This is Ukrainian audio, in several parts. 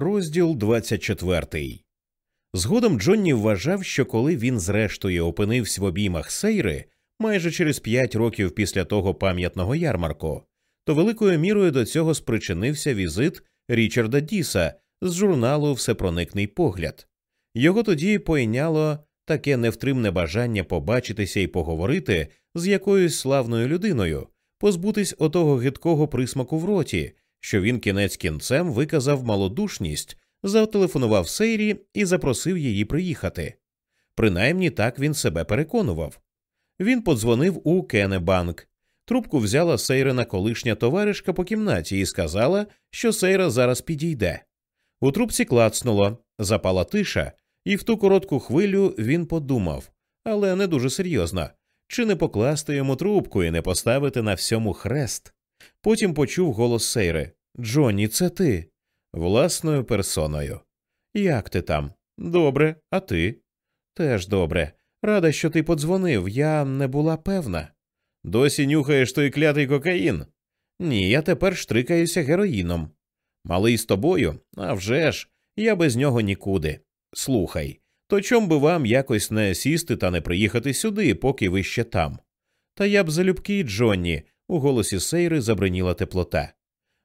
Розділ 24 Згодом Джонні вважав, що коли він зрештою опинився в обіймах Сейри майже через п'ять років після того пам'ятного ярмарку, то великою мірою до цього спричинився візит Річарда Діса з журналу Всепроникний погляд. Його тоді пойняло таке невтримне бажання побачитися і поговорити з якоюсь славною людиною, позбутись отого гидкого присмаку в роті, що він кінець кінцем виказав малодушність, зателефонував Сейрі і запросив її приїхати. Принаймні так він себе переконував. Він подзвонив у Кенебанк. Трубку взяла Сейрина колишня товаришка по кімнаті і сказала, що Сейра зараз підійде. У трубці клацнуло, запала тиша, і в ту коротку хвилю він подумав, але не дуже серйозно, чи не покласти йому трубку і не поставити на всьому хрест. Потім почув голос Сейри Джонні, це ти. Власною персоною. Як ти там? Добре, а ти? Теж добре. Рада, що ти подзвонив. Я не була певна. Досі нюхаєш той клятий кокаїн? Ні, я тепер штрикаюся героїном. Малий з тобою? А вже ж, я без нього нікуди. Слухай, то чом би вам якось не сісти та не приїхати сюди, поки ви ще там? Та я б залюбки, Джонні, у голосі Сейри забриніла теплота.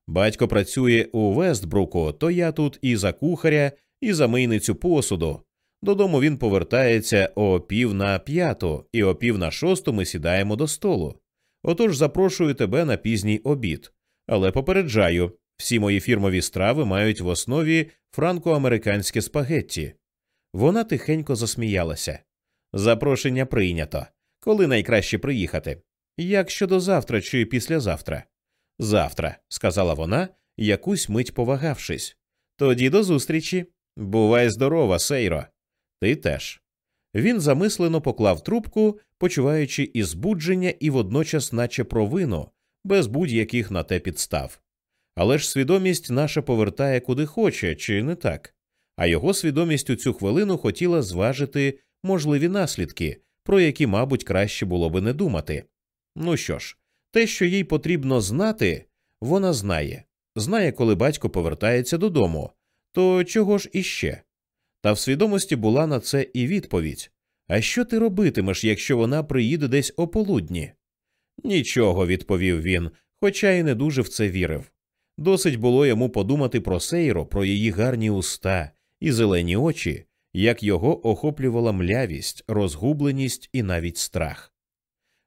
Батько працює у Вестбруку, то я тут і за кухаря, і за мийницю посуду. Додому він повертається о пів на п'яту, і о пів на шосту ми сідаємо до столу. Отож запрошую тебе на пізній обід. Але попереджаю, всі мої фірмові страви мають в основі франко-американське спагетті. Вона тихенько засміялася. Запрошення прийнято. Коли найкраще приїхати? Як щодо завтра чи післязавтра? Завтра, сказала вона, якусь мить повагавшись. Тоді до зустрічі. Бувай здорова, Сейро. Ти теж. Він замислено поклав трубку, почуваючи і збудження, і водночас, наче провину, без будь-яких на те підстав. Але ж свідомість наша повертає куди хоче, чи не так? А його свідомість у цю хвилину хотіла зважити можливі наслідки, про які, мабуть, краще було би не думати. Ну що ж, те, що їй потрібно знати, вона знає, знає, коли батько повертається додому, то чого ж іще? Та в свідомості була на це і відповідь А що ти робитимеш, якщо вона приїде десь ополудні? Нічого, відповів він, хоча й не дуже в це вірив. Досить було йому подумати про Сейро, про її гарні уста і зелені очі, як його охоплювала млявість, розгубленість і навіть страх.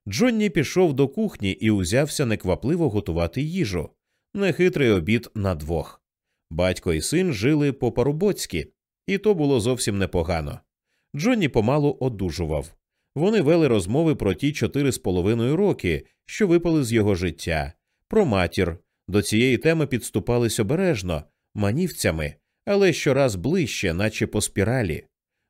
Джонні пішов до кухні і узявся неквапливо готувати їжу, нехитрий обід на двох. Батько і син жили по парубоцьки, і то було зовсім непогано. Джонні помалу одужував. Вони вели розмови про ті чотири з половиною роки, що випали з його життя, про матір. До цієї теми підступались обережно, манівцями, але щораз ближче, наче по спіралі.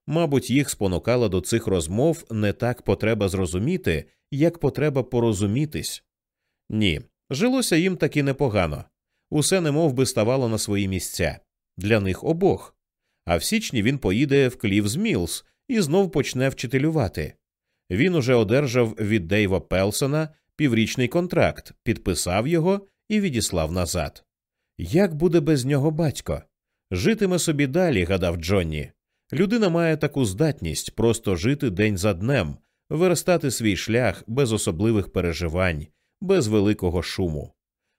Мабуть, їх спонукала до цих розмов не так потреба зрозуміти, як потреба порозумітись. Ні, жилося їм таки непогано. Усе немов би ставало на свої місця для них обох. А в січні він поїде в Клівз Мілс і знов почне вчителювати. Він уже одержав від Дейва Пелсона піврічний контракт, підписав його і відіслав назад. Як буде без нього батько? Житиме собі далі, гадав Джонні. Людина має таку здатність просто жити день за днем, верстати свій шлях без особливих переживань, без великого шуму.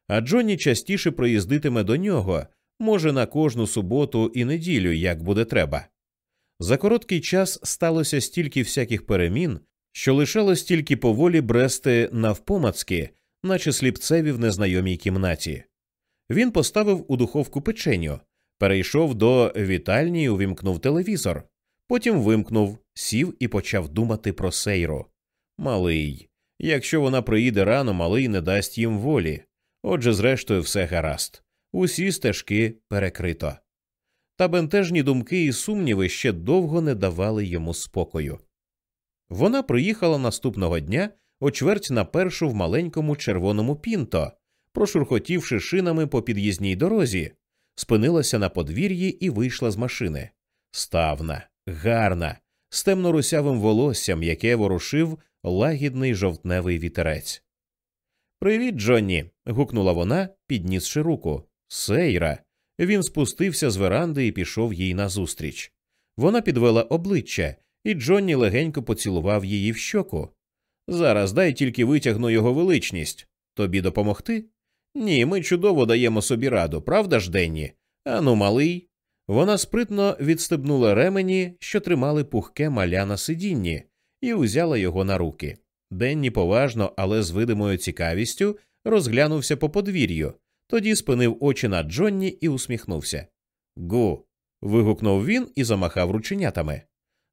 А Джонні частіше приїздитиме до нього, може, на кожну суботу і неділю, як буде треба. За короткий час сталося стільки всяких перемін, що лишалось тільки поволі брести навпомацки, наче сліпцеві в незнайомій кімнаті. Він поставив у духовку печеню, перейшов до вітальні і увімкнув телевізор. Потім вимкнув, сів і почав думати про Сейру. Малий. Якщо вона приїде рано, малий не дасть їм волі. Отже, зрештою, все гаразд. Усі стежки перекрито. Та бентежні думки і сумніви ще довго не давали йому спокою. Вона приїхала наступного дня о чверть на першу в маленькому червоному пінто, прошурхотівши шинами по під'їзній дорозі, спинилася на подвір'ї і вийшла з машини. Ставна, гарна, з темно-русявим волоссям, яке ворушив лагідний жовтневий вітерець. Привіт, Джонні. гукнула вона, піднісши руку. Сейра. Він спустився з веранди і пішов їй назустріч. Вона підвела обличчя, і Джонні легенько поцілував її в щоку. Зараз дай тільки витягну його величність. Тобі допомогти? Ні, ми чудово даємо собі раду, правда ж, Денні? Ану, малий. Вона спритно відстебнула ремені, що тримали пухке маля на сидінні, і узяла його на руки. Денні поважно, але з видимою цікавістю розглянувся по подвір'ю, тоді спинив очі на Джонні і усміхнувся. Гу. вигукнув він і замахав рученятами.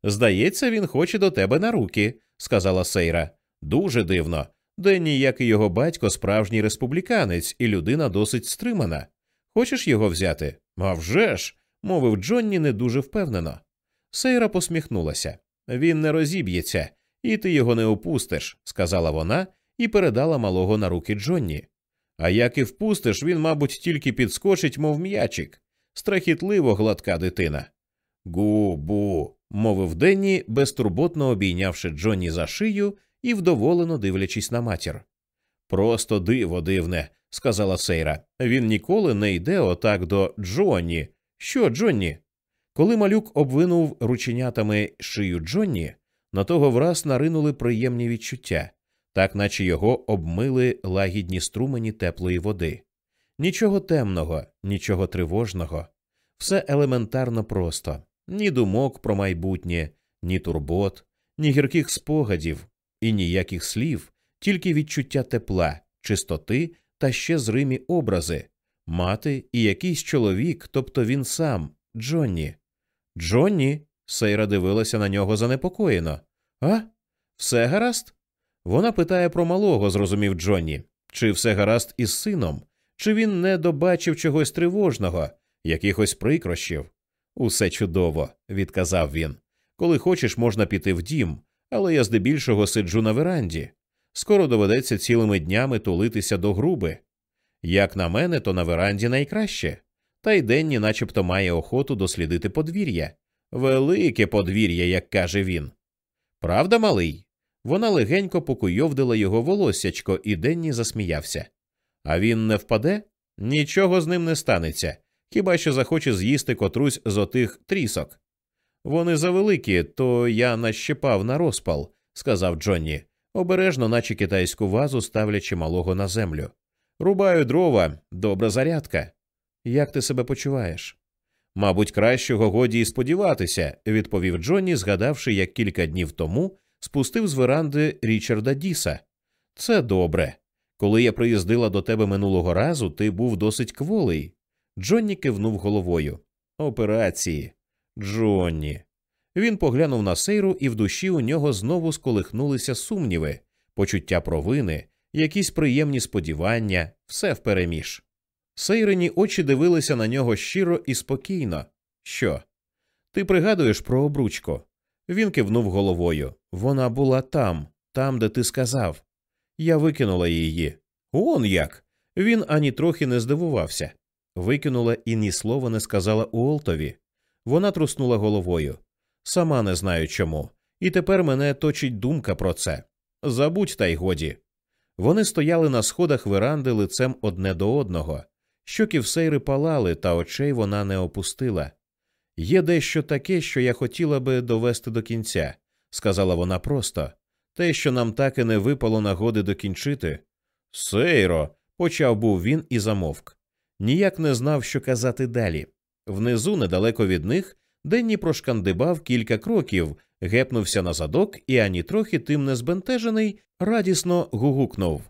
Здається, він хоче до тебе на руки, сказала Сейра. Дуже дивно. Денні, як і його батько, справжній республіканець і людина досить стримана. Хочеш його взяти? «А вже ж!» – мовив Джонні не дуже впевнено. Сейра посміхнулася. Він не розіб'ється, і ти його не опустиш, сказала вона і передала малого на руки Джонні. А як і впустиш, він, мабуть, тільки підскочить, мов м'ячик. Страхітливо гладка дитина. Гу-бу, мовив Денні, безтурботно обійнявши Джонні за шию і вдоволено дивлячись на матір. Просто диво дивне, сказала Сейра. Він ніколи не йде отак до Джонні. Що, Джонні? Коли малюк обвинув рученятами шию Джонні, на того враз наринули приємні відчуття, так наче його обмили лагідні струмені теплої води. Нічого темного, нічого тривожного, все елементарно просто, ні думок про майбутнє, ні турбот, ні гірких спогадів і ніяких слів, тільки відчуття тепла, чистоти та ще зримі образи, мати і якийсь чоловік, тобто він сам, Джонні. Джонні. Сейра дивилася на нього занепокоєно. А? Все гаразд? Вона питає про малого, зрозумів Джонні. Чи все гаразд із сином? Чи він не добачив чогось тривожного, якихось прикрощів? Усе чудово, відказав він. Коли хочеш, можна піти в дім, але я здебільшого сиджу на веранді. Скоро доведеться цілими днями тулитися до груби. Як на мене, то на веранді найкраще. Та й денні начебто має охоту дослідити подвір'я. Велике подвір'я, як каже він. Правда, малий? Вона легенько покуйовдила його волоссячко, і Денні засміявся. А він не впаде? Нічого з ним не станеться, хіба що захоче з'їсти котрусь з отих трісок. Вони завеликі, то я нащепав на розпал, сказав Джонні, обережно, наче китайську вазу, ставлячи малого на землю. Рубаю дрова, добра зарядка. Як ти себе почуваєш? Мабуть, кращого годі і сподіватися, відповів Джонні, згадавши, як кілька днів тому спустив з веранди Річарда Діса. Це добре. Коли я приїздила до тебе минулого разу, ти був досить кволий. Джонні кивнув головою. Операції. Джонні. Він поглянув на сейру, і в душі у нього знову сколихнулися сумніви, почуття провини, якісь приємні сподівання, все впереміж. Сейрині очі дивилися на нього щиро і спокійно. Що? Ти пригадуєш про обручку? Він кивнув головою. Вона була там, там, де ти сказав. Я викинула її. Он як. Він ані трохи не здивувався. Викинула і ні слова не сказала Уолтові. Вона труснула головою. Сама не знаю чому. І тепер мене точить думка про це. Забудь, та й годі. Вони стояли на сходах веранди лицем одне до одного. Щоки в сейри палали, та очей вона не опустила. Є дещо таке, що я хотіла би довести до кінця, сказала вона просто. Те, що нам так і не випало нагоди докінчити. Сейро, почав був він і замовк. Ніяк не знав, що казати далі. Внизу, недалеко від них, Денні прошкандибав кілька кроків, гепнувся на задок і ані трохи тим не збентежений, радісно гугукнув.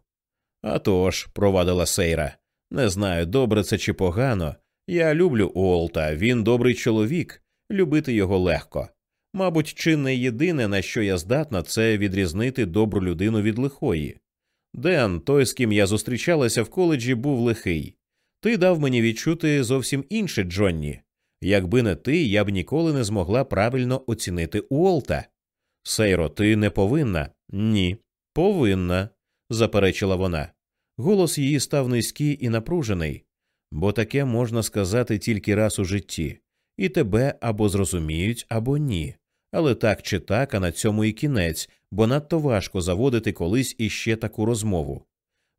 «А тож», – провадила Сейра, не знаю, добре це чи погано. Я люблю Уолта, він добрий чоловік, любити його легко. Мабуть, чи не єдине, на що я здатна, це відрізнити добру людину від лихої. Ден, той, з ким я зустрічалася в коледжі, був лихий. Ти дав мені відчути зовсім інше, Джонні. Якби не ти, я б ніколи не змогла правильно оцінити Уолта. Сейро, ти не повинна? Ні, повинна, заперечила вона. Голос її став низький і напружений, бо таке можна сказати тільки раз у житті, і тебе або зрозуміють, або ні. Але так чи так, а на цьому і кінець, бо надто важко заводити колись іще таку розмову.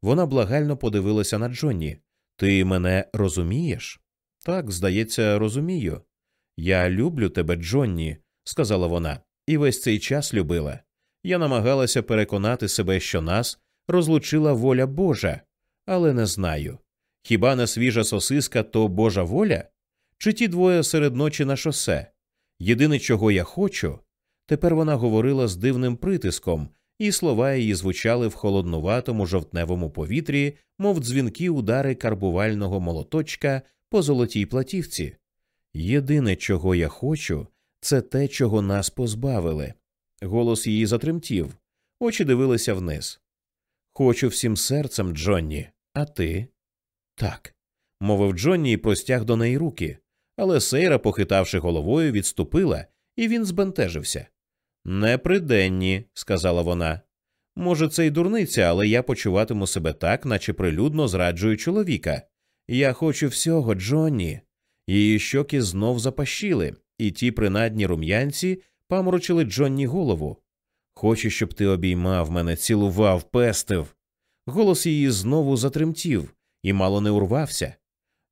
Вона благально подивилася на Джонні. Ти мене розумієш? Так, здається, розумію. Я люблю тебе, Джонні, сказала вона, і весь цей час любила. Я намагалася переконати себе, що нас розлучила воля Божа, але не знаю. Хіба не свіжа сосиска то Божа воля? Чи ті двоє серед ночі на шосе? Єдине, чого я хочу. Тепер вона говорила з дивним притиском, і слова її звучали в холоднуватому жовтневому повітрі, мов дзвінки удари карбувального молоточка по золотій платівці. Єдине, чого я хочу, це те, чого нас позбавили. Голос її затремтів, очі дивилися вниз. Хочу всім серцем, Джонні, а ти? Так, мовив Джонні і простяг до неї руки, але Сейра, похитавши головою, відступила, і він збентежився. Не при сказала вона. Може, це й дурниця, але я почуватиму себе так, наче прилюдно зраджую чоловіка. Я хочу всього, Джонні. Її щоки знов запашіли, і ті принадні рум'янці паморочили Джонні голову. Хочу, щоб ти обіймав мене, цілував, пестив. Голос її знову затремтів і мало не урвався.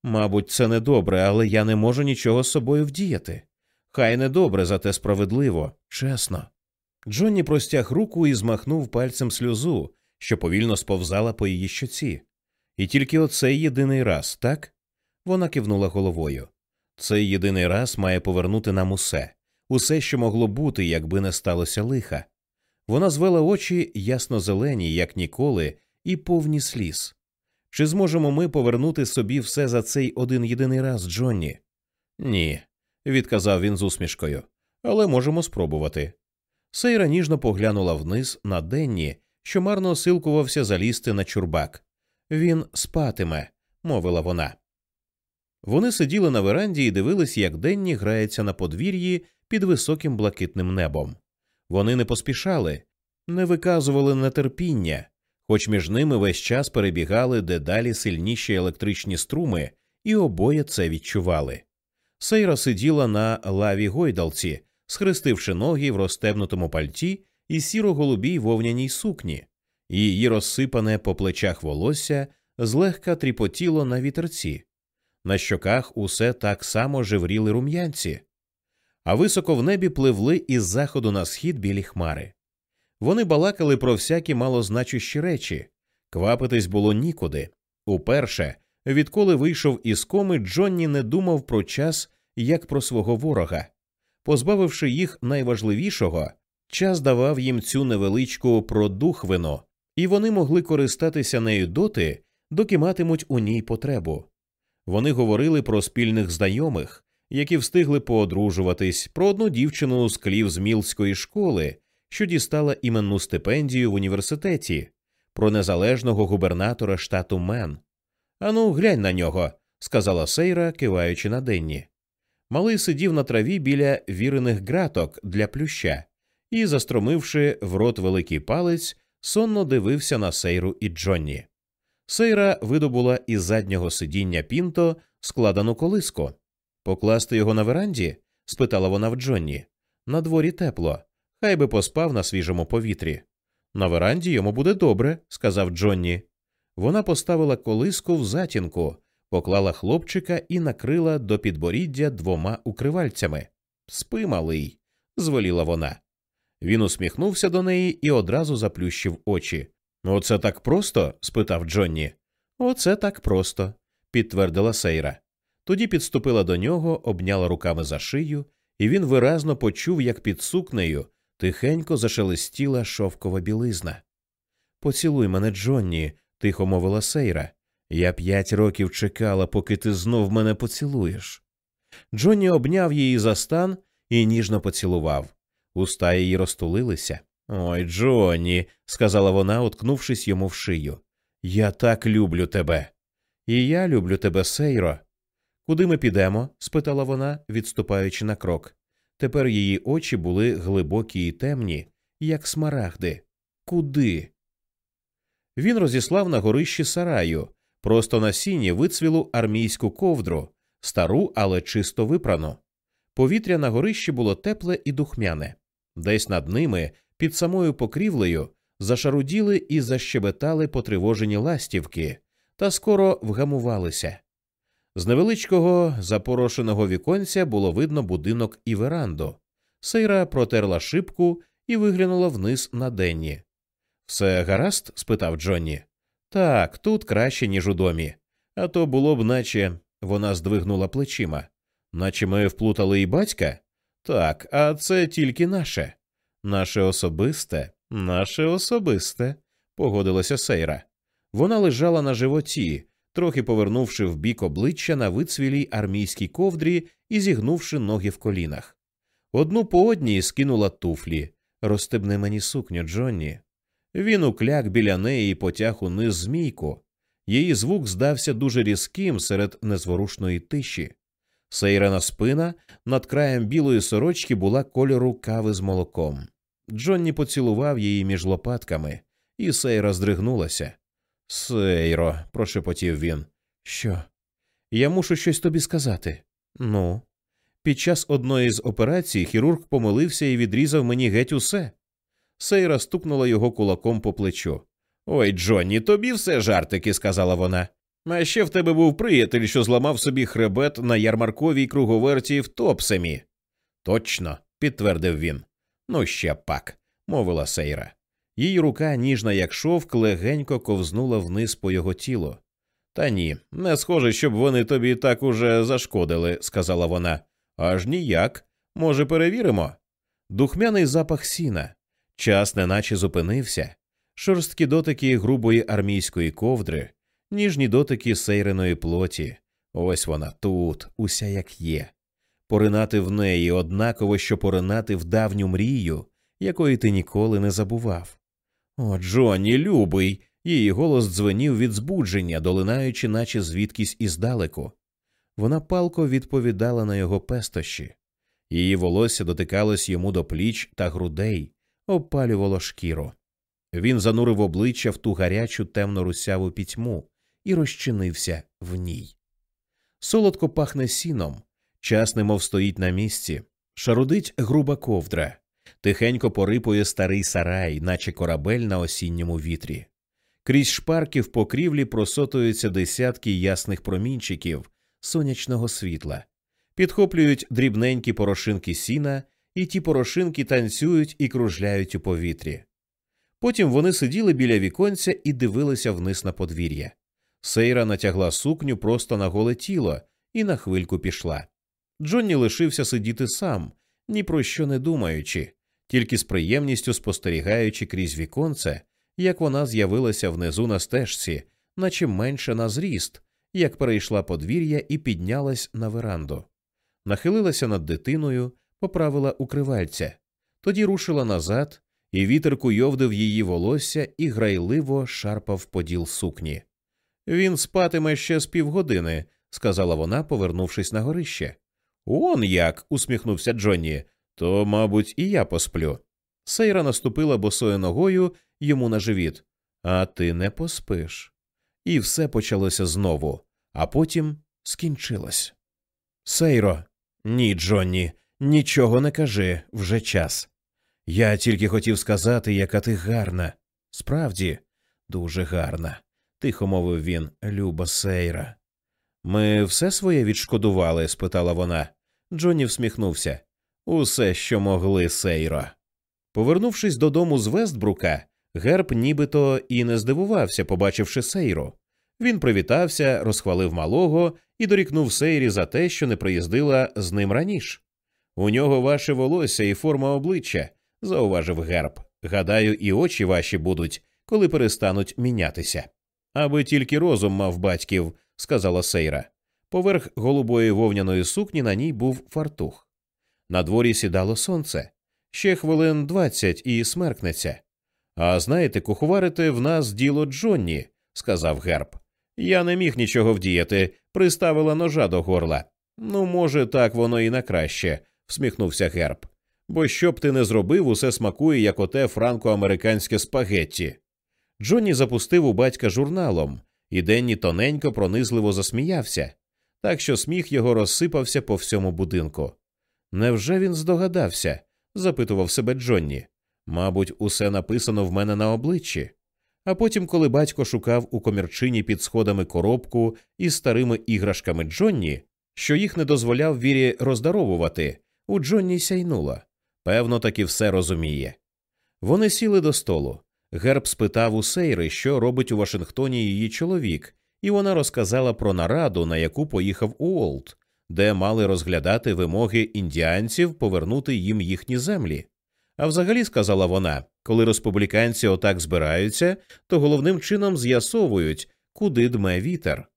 Мабуть, це недобре, але я не можу нічого з собою вдіяти. Хай недобре, зате справедливо, чесно. Джонні простяг руку і змахнув пальцем сльозу, що повільно сповзала по її щоці. І тільки оцей єдиний раз, так? Вона кивнула головою. Цей єдиний раз має повернути нам усе, усе, що могло бути, якби не сталося лиха. Вона звела очі ясно зелені, як ніколи, і повні сліз. Чи зможемо ми повернути собі все за цей один єдиний раз, Джонні? Ні, відказав він з усмішкою, але можемо спробувати. Сейра ніжно поглянула вниз на Денні, що марно осилкувався залізти на чурбак. Він спатиме, мовила вона. Вони сиділи на веранді і дивились, як Денні грається на подвір'ї під високим блакитним небом. Вони не поспішали, не виказували нетерпіння, хоч між ними весь час перебігали дедалі сильніші електричні струми, і обоє це відчували. Сейра сиділа на лаві гойдалці, схрестивши ноги в розтебнутому пальті і сіро-голубій вовняній сукні, її розсипане по плечах волосся злегка тріпотіло на вітерці. На щоках усе так само жевріли рум'янці, а високо в небі пливли із заходу на схід білі хмари. Вони балакали про всякі малозначущі речі, квапитись було нікуди. Уперше, відколи вийшов із коми, Джонні не думав про час як про свого ворога. Позбавивши їх найважливішого, час давав їм цю невеличку продухвину, і вони могли користатися нею доти, доки матимуть у ній потребу. Вони говорили про спільних знайомих, які встигли поодружуватись, про одну дівчину з клів з Мілської школи, що дістала іменну стипендію в університеті, про незалежного губернатора штату Мен. Ану, глянь на нього, сказала Сейра, киваючи на Денні. Малий сидів на траві біля вірених ґраток для плюща і, застромивши в рот великий палець, сонно дивився на Сейру і Джонні. Сейра видобула із заднього сидіння пінто складену колиску. Покласти його на веранді? спитала вона в Джонні. На дворі тепло, хай би поспав на свіжому повітрі. На веранді йому буде добре, сказав Джонні. Вона поставила колиску в затінку, поклала хлопчика і накрила до підборіддя двома укривальцями. Спи, малий, звеліла вона. Він усміхнувся до неї і одразу заплющив очі. Оце так просто? спитав Джонні. Оце так просто, підтвердила Сейра. Тоді підступила до нього, обняла руками за шию, і він виразно почув, як під сукнею тихенько зашелестіла шовкова білизна. Поцілуй мене, Джонні, тихо мовила Сейра. Я п'ять років чекала, поки ти знов мене поцілуєш. Джонні обняв її за стан і ніжно поцілував. Уста її розтулилися. Ой, Джонні, сказала вона, уткнувшись йому в шию. Я так люблю тебе. І я люблю тебе, Сейро. Куди ми підемо? спитала вона, відступаючи на крок. Тепер її очі були глибокі і темні, як смарагди. Куди? Він розіслав на горищі сараю, просто на сіні армійську ковдру, стару, але чисто випрану. Повітря на горищі було тепле і духмяне. Десь над ними, під самою покрівлею, зашаруділи і защебетали потривожені ластівки, та скоро вгамувалися. З невеличкого запорошеного віконця було видно будинок і веранду. Сейра протерла шибку і виглянула вниз на денні. Все гаразд? спитав Джонні. Так, тут краще, ніж у домі. А то було б, наче вона здвигнула плечима. Наче ми вплутали і батька? Так, а це тільки наше. Наше особисте, наше особисте, погодилася Сейра. Вона лежала на животі, трохи повернувши в бік обличчя на вицвілій армійській ковдрі і зігнувши ноги в колінах. Одну по одній скинула туфлі. Розстебни мені сукню, Джонні. Він укляк біля неї і потяг униз змійку. Її звук здався дуже різким серед незворушної тиші. Сейрана спина над краєм білої сорочки була кольору кави з молоком. Джонні поцілував її між лопатками, і Сейра здригнулася. Сейро, прошепотів він. Що? Я мушу щось тобі сказати. Ну, під час одної з операцій хірург помилився і відрізав мені геть усе. Сейра стукнула його кулаком по плечу. Ой, Джонні, тобі все жартики, сказала вона. А ще в тебе був приятель, що зламав собі хребет на ярмарковій круговерті в Топсемі. Точно, підтвердив він. Ну, ще пак, мовила Сейра. Її рука, ніжна, як шовк, легенько ковзнула вниз по його тілу. Та ні, не схоже, щоб вони тобі так уже зашкодили, сказала вона. Аж ніяк. Може, перевіримо? Духмяний запах сіна. Час неначе зупинився, шорсткі дотики грубої армійської ковдри, ніжні дотики сейреної плоті. Ось вона тут, уся як є. Поринати в неї однаково, що поринати в давню мрію, якої ти ніколи не забував. О, Джонні, любий. Її голос дзвенів від збудження, долинаючи, наче звідкись іздалеку. Вона палко відповідала на його пестощі. Її волосся дотикалось йому до пліч та грудей, опалювало шкіру. Він занурив обличчя в ту гарячу темно русяву пітьму і розчинився в ній. Солодко пахне сіном, час немов стоїть на місці, шарудить груба ковдра, тихенько порипує старий сарай, наче корабель на осінньому вітрі. Крізь шпарки в покрівлі просотуються десятки ясних промінчиків сонячного світла, підхоплюють дрібненькі порошинки сіна, і ті порошинки танцюють і кружляють у повітрі. Потім вони сиділи біля віконця і дивилися вниз на подвір'я. Сейра натягла сукню просто на голе тіло і на хвильку пішла. Джонні лишився сидіти сам, ні про що не думаючи, тільки з приємністю спостерігаючи крізь віконце, як вона з'явилася внизу на стежці, наче менше на зріст, як перейшла подвір'я і піднялась на веранду. Нахилилася над дитиною, поправила укривальця, тоді рушила назад, і вітер куйовдив її волосся і грайливо шарпав поділ сукні. Він спатиме ще з півгодини, сказала вона, повернувшись на горище. Он як. усміхнувся Джонні. То, мабуть, і я посплю. Сейра наступила босою ногою йому на живіт. А ти не поспиш. І все почалося знову, а потім скінчилось. Сейро, ні, Джонні, нічого не кажи вже час. Я тільки хотів сказати, яка ти гарна. Справді, дуже гарна, тихо мовив він, Люба Сейра. Ми все своє відшкодували? спитала вона. Джонні всміхнувся. Усе, що могли, Сейро. Повернувшись додому з Вестбрука, Герб нібито і не здивувався, побачивши Сейру. Він привітався, розхвалив малого і дорікнув Сейрі за те, що не приїздила з ним раніше. У нього ваше волосся і форма обличчя, зауважив Герб. Гадаю, і очі ваші будуть, коли перестануть мінятися. Аби тільки розум мав батьків, сказала Сейра. Поверх голубої вовняної сукні на ній був фартух. На дворі сідало сонце. Ще хвилин двадцять і смеркнеться. А знаєте, куховарити в нас діло Джонні, сказав Герб. Я не міг нічого вдіяти, приставила ножа до горла. Ну, може, так воно і на краще, всміхнувся Герб. Бо що б ти не зробив, усе смакує, як оте франко-американське спагетті. Джонні запустив у батька журналом, і Денні тоненько пронизливо засміявся, так що сміх його розсипався по всьому будинку. Невже він здогадався? запитував себе Джонні. Мабуть, усе написано в мене на обличчі. А потім, коли батько шукав у комірчині під сходами коробку із старими іграшками Джонні, що їх не дозволяв вірі роздаровувати, у Джонні сяйнуло. Певно, таки все розуміє. Вони сіли до столу. Герб спитав у Сейри, що робить у Вашингтоні її чоловік, і вона розказала про нараду, на яку поїхав Уолт, де мали розглядати вимоги індіанців повернути їм їхні землі. А взагалі, сказала вона, коли республіканці отак збираються, то головним чином з'ясовують, куди дме вітер.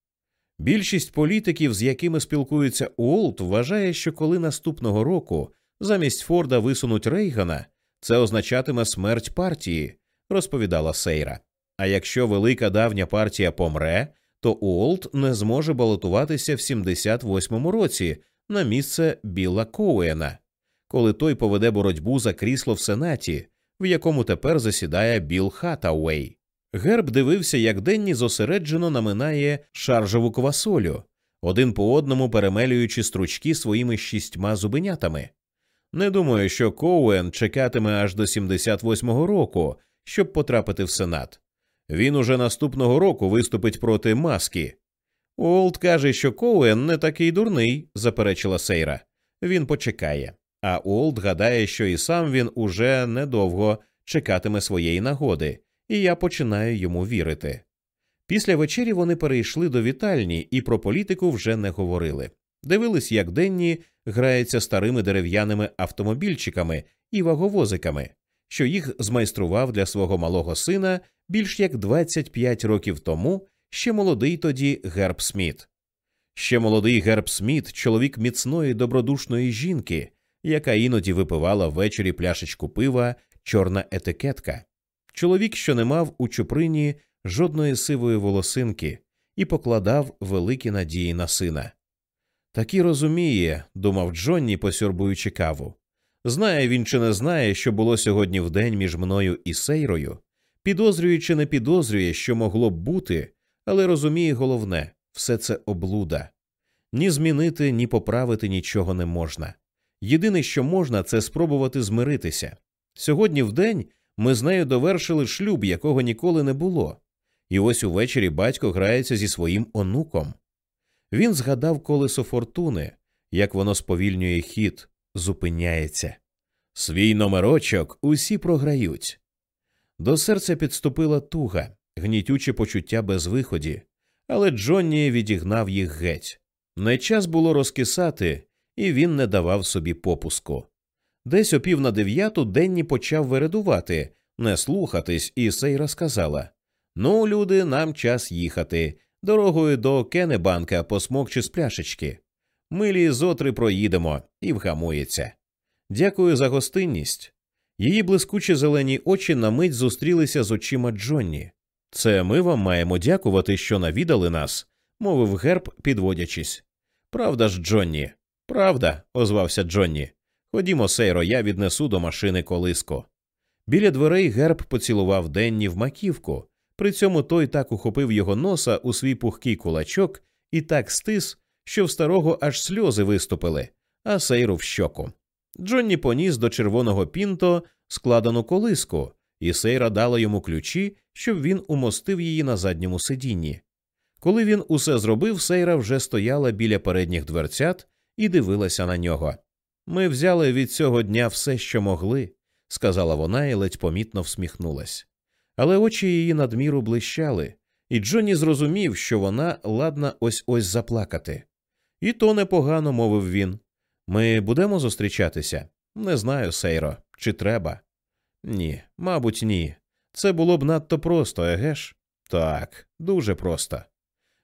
Більшість політиків, з якими спілкується Уолт, вважає, що коли наступного року замість Форда висунуть Рейгана, це означатиме смерть партії, розповідала Сейра. А якщо велика давня партія помре, то Уолт не зможе балотуватися в 78-му році на місце Білла Коуена, коли той поведе боротьбу за крісло в Сенаті, в якому тепер засідає Білл Хатауей. Герб дивився, як Денні зосереджено наминає шаржеву квасолю, один по одному перемелюючи стручки своїми шістьма зубенятами. Не думаю, що Коуен чекатиме аж до 78-го року, щоб потрапити в Сенат. Він уже наступного року виступить проти маски. Уолт каже, що Коуен не такий дурний, заперечила Сейра. Він почекає. А Уолт гадає, що і сам він уже недовго чекатиме своєї нагоди, і я починаю йому вірити. Після вечері вони перейшли до вітальні і про політику вже не говорили. Дивились, як Денні грається старими дерев'яними автомобільчиками і ваговозиками, що їх змайстрував для свого малого сина більш як 25 років тому ще молодий тоді Герб Сміт. Ще молодий Герб Сміт, чоловік міцної добродушної жінки, яка іноді випивала ввечері пляшечку пива, чорна етикетка, чоловік, що не мав у чуприні жодної сивої волосинки, і покладав великі надії на сина. Такі розуміє, думав Джонні, посьорбуючи каву. Знає він чи не знає, що було сьогодні в день між мною і Сейрою, підозрює чи не підозрює, що могло б бути, але розуміє головне все це облуда. Ні змінити, ні поправити нічого не можна. Єдине, що можна, це спробувати змиритися. Сьогодні в день ми з нею довершили шлюб, якого ніколи не було, і ось увечері батько грається зі своїм онуком. Він згадав колесо фортуни, як воно сповільнює хід, зупиняється. Свій номерочок усі програють. До серця підступила туга, гнітюче почуття безвиході, але Джонні відігнав їх геть. Не час було розкисати, і він не давав собі попуску. Десь о пів на дев'яту Денні почав вередувати, не слухатись, і Сейра сказала Ну, люди, нам час їхати. Дорогою до Кенебанка посмокчи з пляшечки. Милі зотри проїдемо і вгамується. Дякую за гостинність. Її блискучі зелені очі на мить зустрілися з очима Джонні. Це ми вам маємо дякувати, що навідали нас, мовив герб, підводячись. Правда ж, Джонні? Правда, озвався Джонні. Ходімо, Сейро, я віднесу до машини колиско. Біля дверей герб поцілував Денні в маківку. При цьому той так ухопив його носа у свій пухкий кулачок і так стис, що в старого аж сльози виступили, а Сейру в щоку. Джонні поніс до червоного пінто складену колиску, і Сейра дала йому ключі, щоб він умостив її на задньому сидінні. Коли він усе зробив, Сейра вже стояла біля передніх дверцят і дивилася на нього. Ми взяли від цього дня все, що могли, сказала вона і ледь помітно всміхнулась. Але очі її надміру блищали, і Джонні зрозумів, що вона ладна ось ось заплакати. І то непогано, мовив він. Ми будемо зустрічатися? Не знаю, Сейро, чи треба. Ні, мабуть, ні. Це було б надто просто, еге ж? Так, дуже просто.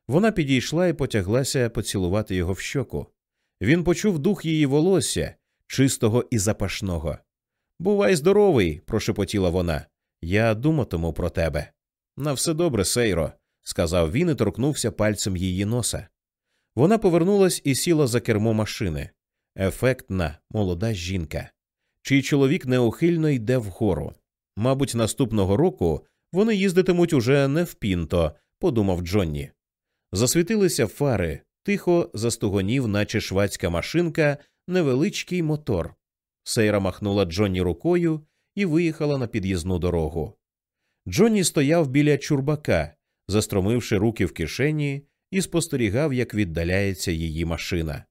Вона підійшла і потяглася поцілувати його в щоку. Він почув дух її волосся, чистого і запашного. Бувай здоровий, прошепотіла вона. Я думатиму про тебе. На все добре, Сейро, сказав він і торкнувся пальцем її носа. Вона повернулась і сіла за кермо машини. Ефектна, молода жінка, чий чоловік неухильно йде вгору. Мабуть, наступного року вони їздитимуть уже не в пінто, подумав Джонні. Засвітилися фари, тихо застугонів, наче швадська машинка, невеличкий мотор. Сейра махнула Джонні рукою і виїхала на під'їзну дорогу. Джонні стояв біля чурбака, застромивши руки в кишені, і спостерігав, як віддаляється її машина.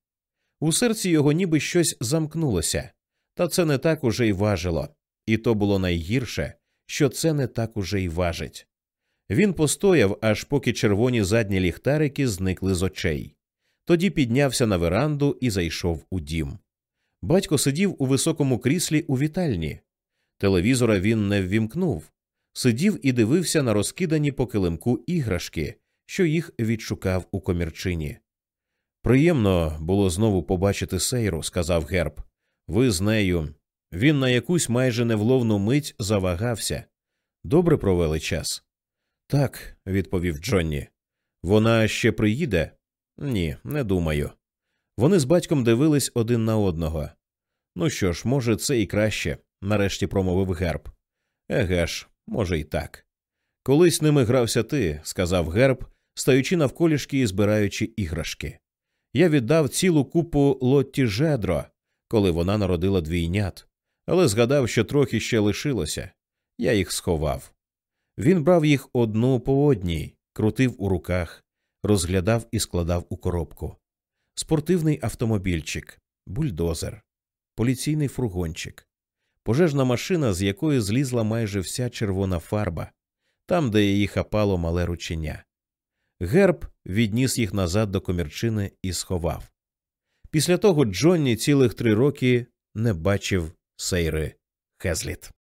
У серці його ніби щось замкнулося, та це не так уже й важило, і то було найгірше, що це не так уже й важить. Він постояв, аж поки червоні задні ліхтарики зникли з очей. Тоді піднявся на веранду і зайшов у дім. Батько сидів у високому кріслі у вітальні. Телевізора він не ввімкнув, сидів і дивився на розкидані по килимку іграшки, що їх відшукав у комірчині. Приємно було знову побачити Сейру, сказав Герб. Ви з нею. Він на якусь майже невловну мить завагався. Добре провели час. Так, відповів Джонні. Вона ще приїде? Ні, не думаю. Вони з батьком дивились один на одного. Ну що ж, може, це і краще, нарешті промовив герб. Еге ж, може, й так. Колись ними грався ти, сказав герб, стаючи навколішки і збираючи іграшки. Я віддав цілу купу Лотті Жедро, коли вона народила двійнят, але згадав, що трохи ще лишилося. Я їх сховав. Він брав їх одну по одній, крутив у руках, розглядав і складав у коробку. Спортивний автомобільчик, бульдозер, поліційний фургончик, пожежна машина, з якої злізла майже вся червона фарба, там, де її хапало мале рученя. Герб відніс їх назад до комірчини і сховав. Після того Джонні цілих три роки не бачив Сейри Хезліт.